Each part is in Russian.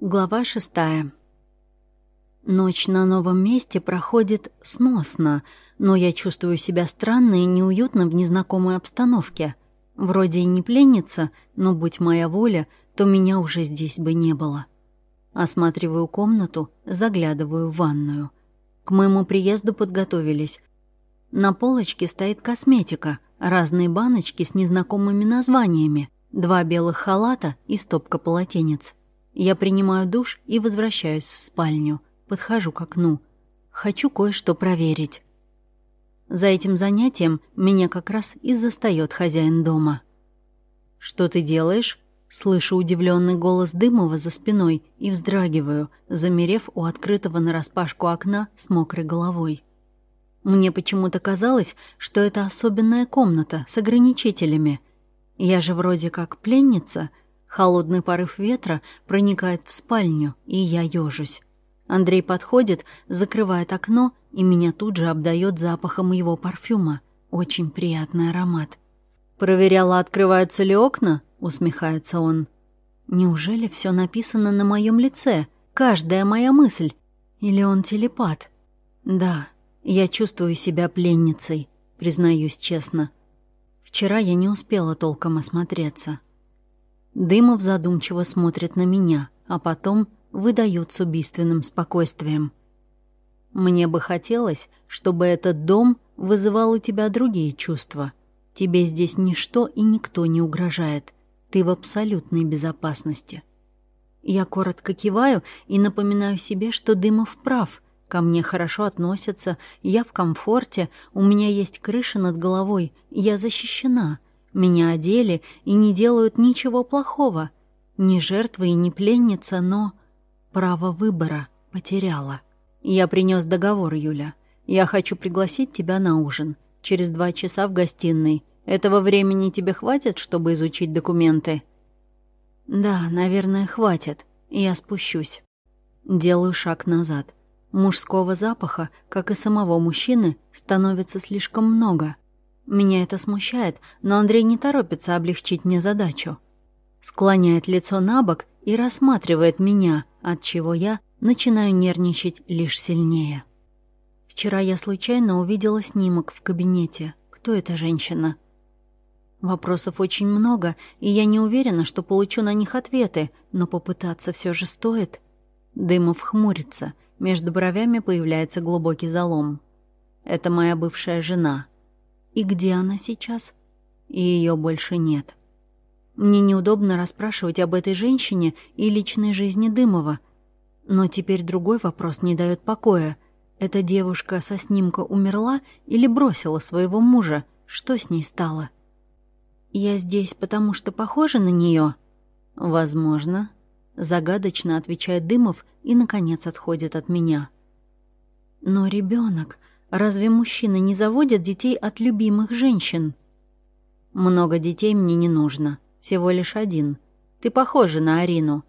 Глава шестая. Ночь на новом месте проходит сносно, но я чувствую себя странно и неуютно в незнакомой обстановке. Вроде и не пленница, но будь моя воля, то меня уже здесь бы не было. Осматриваю комнату, заглядываю в ванную. К моему приезду подготовились. На полочке стоит косметика, разные баночки с незнакомыми названиями, два белых халата и стопка полотенец. Я принимаю душ и возвращаюсь в спальню. Подхожу к окну. Хочу кое-что проверить. За этим занятием меня как раз и застаёт хозяин дома. «Что ты делаешь?» Слышу удивленный голос Дымова за спиной и вздрагиваю, замерев у открытого нараспашку окна с мокрой головой. Мне почему-то казалось, что это особенная комната с ограничителями. Я же вроде как пленница — Холодный порыв ветра проникает в спальню, и я ёжусь. Андрей подходит, закрывает окно, и меня тут же обдает запахом его парфюма. Очень приятный аромат. «Проверяла, открываются ли окна?» — усмехается он. «Неужели все написано на моем лице? Каждая моя мысль? Или он телепат?» «Да, я чувствую себя пленницей, признаюсь честно. Вчера я не успела толком осмотреться». Дымов задумчиво смотрит на меня, а потом выдает с убийственным спокойствием. «Мне бы хотелось, чтобы этот дом вызывал у тебя другие чувства. Тебе здесь ничто и никто не угрожает. Ты в абсолютной безопасности». Я коротко киваю и напоминаю себе, что Дымов прав. Ко мне хорошо относятся, я в комфорте, у меня есть крыша над головой, я защищена — меня одели и не делают ничего плохого. Ни жертвы и ни пленница, но право выбора потеряла. Я принес договор, Юля. Я хочу пригласить тебя на ужин. Через два часа в гостиной. Этого времени тебе хватит, чтобы изучить документы? Да, наверное, хватит. Я спущусь. Делаю шаг назад. Мужского запаха, как и самого мужчины, становится слишком много — меня это смущает, но Андрей не торопится облегчить мне задачу. Склоняет лицо на бок и рассматривает меня, от чего я начинаю нервничать лишь сильнее. Вчера я случайно увидела снимок в кабинете. Кто эта женщина? Вопросов очень много, и я не уверена, что получу на них ответы, но попытаться все же стоит. Дымов хмурится, между бровями появляется глубокий залом. Это моя бывшая жена. И где она сейчас? И ее больше нет. Мне неудобно расспрашивать об этой женщине и личной жизни Дымова. Но теперь другой вопрос не дает покоя. Эта девушка со снимка умерла или бросила своего мужа? Что с ней стало? «Я здесь, потому что похожа на нее? «Возможно», — загадочно отвечает Дымов и, наконец, отходит от меня. «Но ребенок, Разве мужчины не заводят детей от любимых женщин? Много детей мне не нужно. Всего лишь один. Ты похожа на Арину.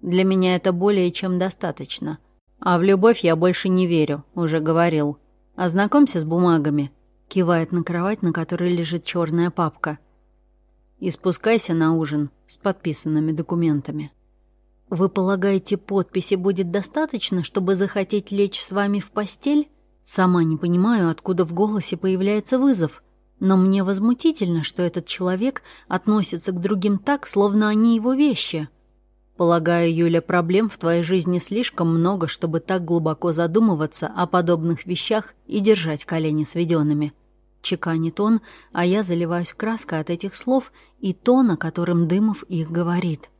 Для меня это более чем достаточно. А в любовь я больше не верю, уже говорил. Ознакомься с бумагами. Кивает на кровать, на которой лежит черная папка. И спускайся на ужин с подписанными документами. Вы полагаете, подписи будет достаточно, чтобы захотеть лечь с вами в постель? Сама не понимаю, откуда в голосе появляется вызов, но мне возмутительно, что этот человек относится к другим так, словно они его вещи. Полагаю, Юля, проблем в твоей жизни слишком много, чтобы так глубоко задумываться о подобных вещах и держать колени сведенными. Чеканит он, а я заливаюсь краской от этих слов и тона, которым Дымов их говорит.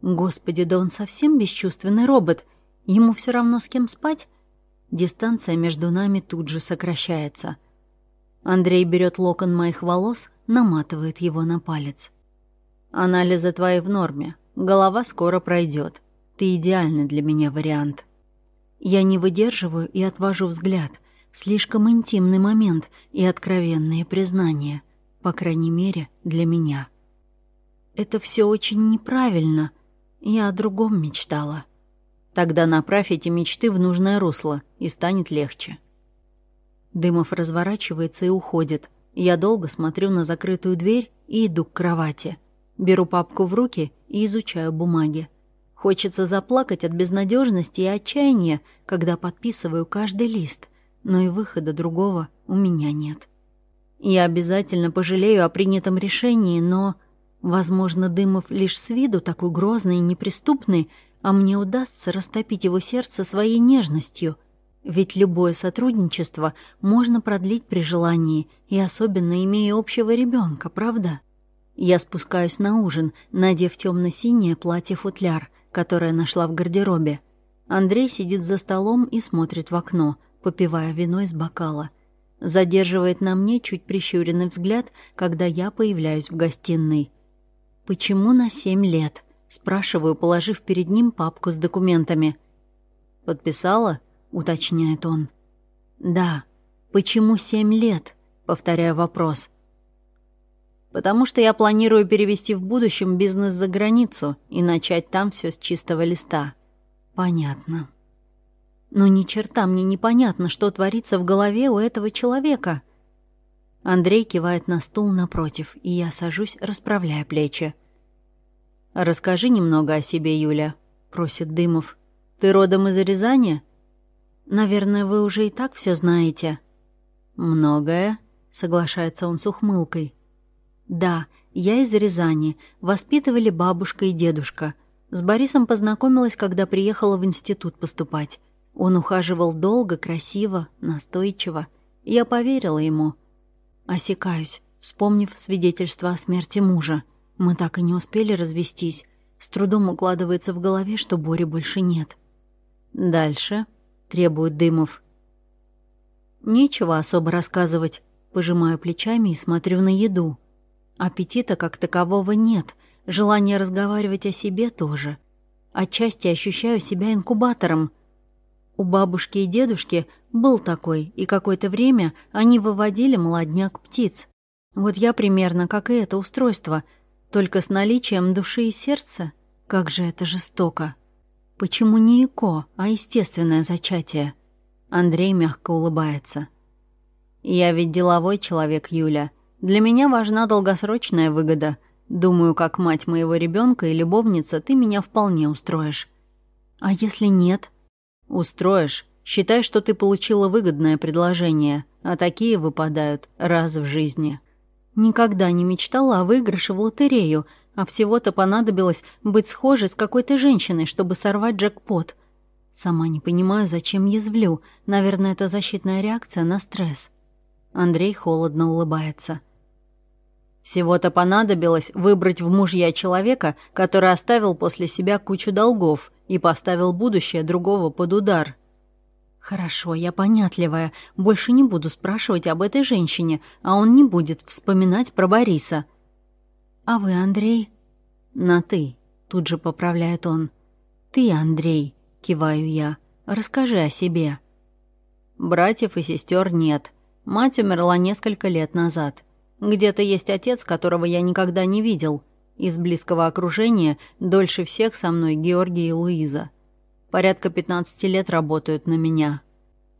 Господи, да он совсем бесчувственный робот. Ему все равно с кем спать? Дистанция между нами тут же сокращается. Андрей берет локон моих волос, наматывает его на палец. «Анализы твои в норме. Голова скоро пройдет. Ты идеальный для меня вариант». Я не выдерживаю и отвожу взгляд. Слишком интимный момент и откровенные признания. По крайней мере, для меня. Это все очень неправильно. Я о другом мечтала. Тогда направь эти мечты в нужное русло, и станет легче. Дымов разворачивается и уходит. Я долго смотрю на закрытую дверь и иду к кровати. Беру папку в руки и изучаю бумаги. Хочется заплакать от безнадежности и отчаяния, когда подписываю каждый лист, но и выхода другого у меня нет. Я обязательно пожалею о принятом решении, но, возможно, Дымов лишь с виду такой грозный и неприступный, а мне удастся растопить его сердце своей нежностью. Ведь любое сотрудничество можно продлить при желании, и особенно имея общего ребенка, правда? Я спускаюсь на ужин, надев темно-синее платье-футляр, которое нашла в гардеробе. Андрей сидит за столом и смотрит в окно, попивая вино из бокала. Задерживает на мне чуть прищуренный взгляд, когда я появляюсь в гостиной. «Почему на семь лет?» Спрашиваю, положив перед ним папку с документами. «Подписала?» — уточняет он. «Да. Почему семь лет?» — повторяю вопрос. «Потому что я планирую перевести в будущем бизнес за границу и начать там все с чистого листа». «Понятно». «Но ни черта мне непонятно, что творится в голове у этого человека». Андрей кивает на стул напротив, и я сажусь, расправляя плечи. «Расскажи немного о себе, Юля», — просит Дымов. «Ты родом из Рязани?» «Наверное, вы уже и так все знаете». «Многое», — соглашается он с ухмылкой. «Да, я из Рязани. Воспитывали бабушка и дедушка. С Борисом познакомилась, когда приехала в институт поступать. Он ухаживал долго, красиво, настойчиво. Я поверила ему. Осекаюсь, вспомнив свидетельство о смерти мужа. Мы так и не успели развестись. С трудом укладывается в голове, что Бори больше нет. «Дальше», — требует Дымов. «Нечего особо рассказывать». Пожимаю плечами и смотрю на еду. Аппетита как такового нет, желания разговаривать о себе тоже. Отчасти ощущаю себя инкубатором. У бабушки и дедушки был такой, и какое-то время они выводили молодняк птиц. Вот я примерно как и это устройство — только с наличием души и сердца? Как же это жестоко. Почему не ЭКО, а естественное зачатие? Андрей мягко улыбается. Я ведь деловой человек, Юля. Для меня важна долгосрочная выгода. Думаю, как мать моего ребенка и любовница, ты меня вполне устроишь. А если нет? Устроишь. Считай, что ты получила выгодное предложение, а такие выпадают раз в жизни. Никогда не мечтала о выигрыше в лотерею, а всего-то понадобилось быть схожей с какой-то женщиной, чтобы сорвать джекпот. Сама не понимаю, зачем язвлю. Наверное, это защитная реакция на стресс. Андрей холодно улыбается. Всего-то понадобилось выбрать в мужья человека, который оставил после себя кучу долгов и поставил будущее другого под удар. «Хорошо, я понятливая. Больше не буду спрашивать об этой женщине, а он не будет вспоминать про Бориса». «А вы, Андрей?» «На «ты», — тут же поправляет он. «Ты, Андрей», — киваю я. «Расскажи о себе». Братьев и сестер нет. Мать умерла несколько лет назад. Где-то есть отец, которого я никогда не видел. Из близкого окружения дольше всех со мной Георгий и Луиза. Порядка 15 лет работают на меня.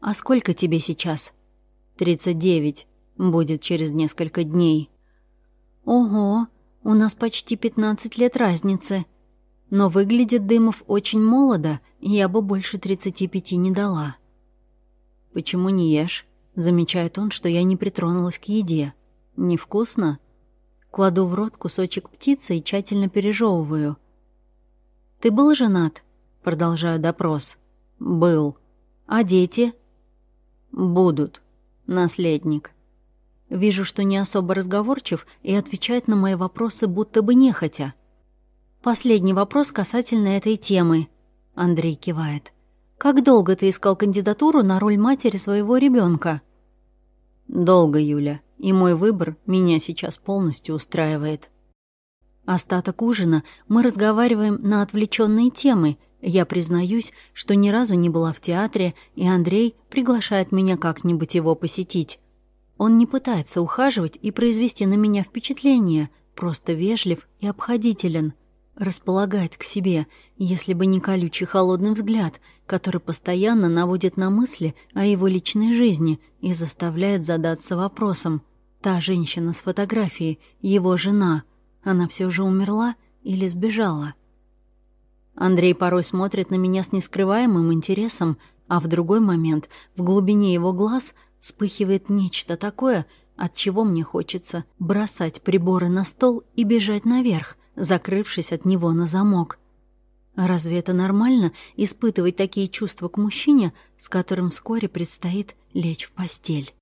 А сколько тебе сейчас? 39. Будет через несколько дней. Ого, у нас почти 15 лет разницы. Но выглядит Дымов очень молодо, я бы больше 35 не дала. «Почему не ешь?» Замечает он, что я не притронулась к еде. «Невкусно?» Кладу в рот кусочек птицы и тщательно пережевываю. «Ты был женат?» Продолжаю допрос. «Был. А дети?» «Будут. Наследник». Вижу, что не особо разговорчив и отвечает на мои вопросы будто бы нехотя. «Последний вопрос касательно этой темы», — Андрей кивает. «Как долго ты искал кандидатуру на роль матери своего ребенка? «Долго, Юля, и мой выбор меня сейчас полностью устраивает». Остаток ужина мы разговариваем на отвлеченные темы — я признаюсь, что ни разу не была в театре, и Андрей приглашает меня как-нибудь его посетить. Он не пытается ухаживать и произвести на меня впечатление, просто вежлив и обходителен. Располагает к себе, если бы не колючий холодный взгляд, который постоянно наводит на мысли о его личной жизни и заставляет задаться вопросом. Та женщина с фотографией, его жена, она все же умерла или сбежала?» Андрей порой смотрит на меня с нескрываемым интересом, а в другой момент в глубине его глаз вспыхивает нечто такое, от чего мне хочется бросать приборы на стол и бежать наверх, закрывшись от него на замок. Разве это нормально испытывать такие чувства к мужчине, с которым вскоре предстоит лечь в постель?